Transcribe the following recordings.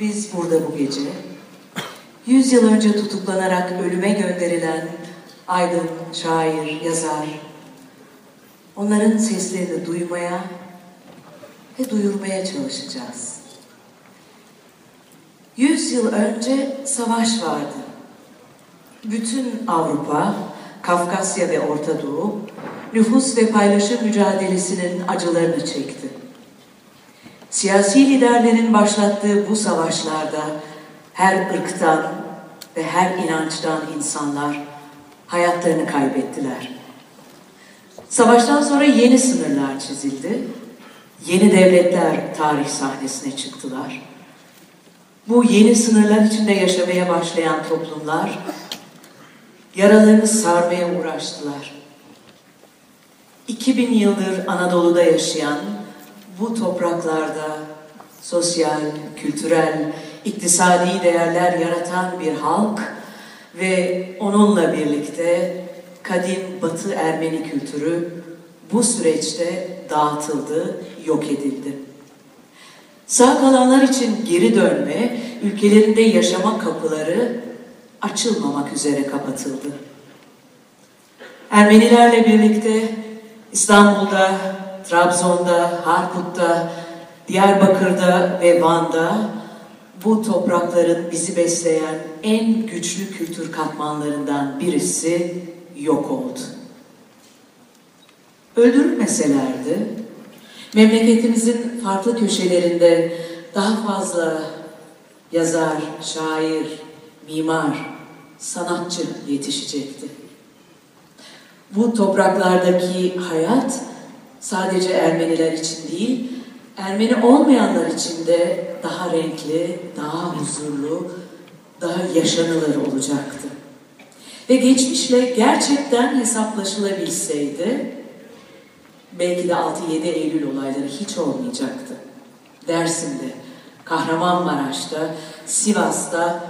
Biz burada bu gece, yüz yıl önce tutuklanarak ölüme gönderilen aydın, şair, yazar, onların seslerini duymaya ve duyurmaya çalışacağız. Yüz yıl önce savaş vardı. Bütün Avrupa, Kafkasya ve Orta Doğu nüfus ve paylaşım mücadelesinin acılarını çekti. Siyasi liderlerin başlattığı bu savaşlarda her ırktan ve her inançtan insanlar hayatlarını kaybettiler. Savaştan sonra yeni sınırlar çizildi. Yeni devletler tarih sahnesine çıktılar. Bu yeni sınırlar içinde yaşamaya başlayan toplumlar yaralarını sarmaya uğraştılar. 2000 yıldır Anadolu'da yaşayan bu topraklarda sosyal, kültürel, iktisadi değerler yaratan bir halk ve onunla birlikte kadim Batı Ermeni kültürü bu süreçte dağıtıldı, yok edildi. Sağ kalanlar için geri dönme, ülkelerinde yaşama kapıları açılmamak üzere kapatıldı. Ermenilerle birlikte İstanbul'da, Trabzon'da, Harput'ta, Diyarbakır'da ve Van'da bu toprakların bizi besleyen en güçlü kültür katmanlarından birisi yok oldu. Öldürülmeselerdi, memleketimizin farklı köşelerinde daha fazla yazar, şair, mimar, sanatçı yetişecekti. Bu topraklardaki hayat sadece Ermeniler için değil, Ermeni olmayanlar için de daha renkli, daha huzurlu, daha yaşanılır olacaktı. Ve geçmişle gerçekten hesaplaşılabilseydi, belki de 6-7 Eylül olayları hiç olmayacaktı. Dersim'de, Kahramanmaraş'ta, Sivas'ta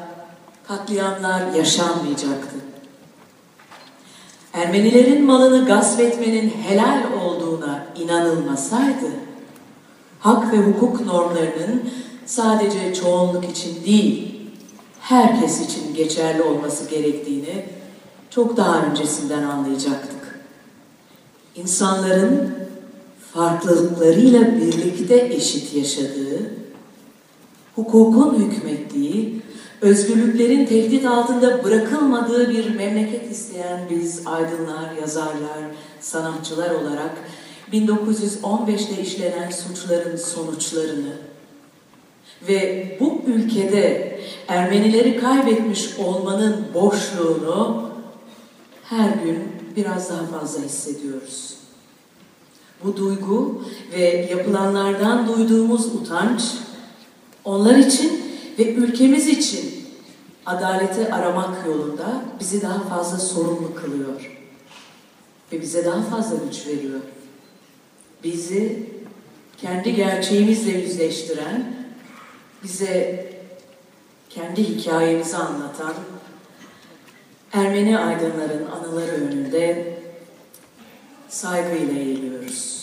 katliamlar yaşanmayacaktı. Ermenilerin malını gasp etmenin helal olduğuna inanılmasaydı, hak ve hukuk normlarının sadece çoğunluk için değil, herkes için geçerli olması gerektiğini çok daha öncesinden anlayacaktık. İnsanların farklılıklarıyla birlikte eşit yaşadığı, hukukun hükmettiği, özgürlüklerin tehdit altında bırakılmadığı bir memleket isteyen biz aydınlar, yazarlar, sanatçılar olarak 1915'te işlenen suçların sonuçlarını ve bu ülkede Ermenileri kaybetmiş olmanın boşluğunu her gün biraz daha fazla hissediyoruz. Bu duygu ve yapılanlardan duyduğumuz utanç onlar için ve ülkemiz için adaleti aramak yolunda bizi daha fazla sorumlu kılıyor ve bize daha fazla güç veriyor. Bizi kendi gerçeğimizle yüzleştiren, bize kendi hikayemizi anlatan Ermeni aydınların anıları önünde saygıyla eğiliyoruz.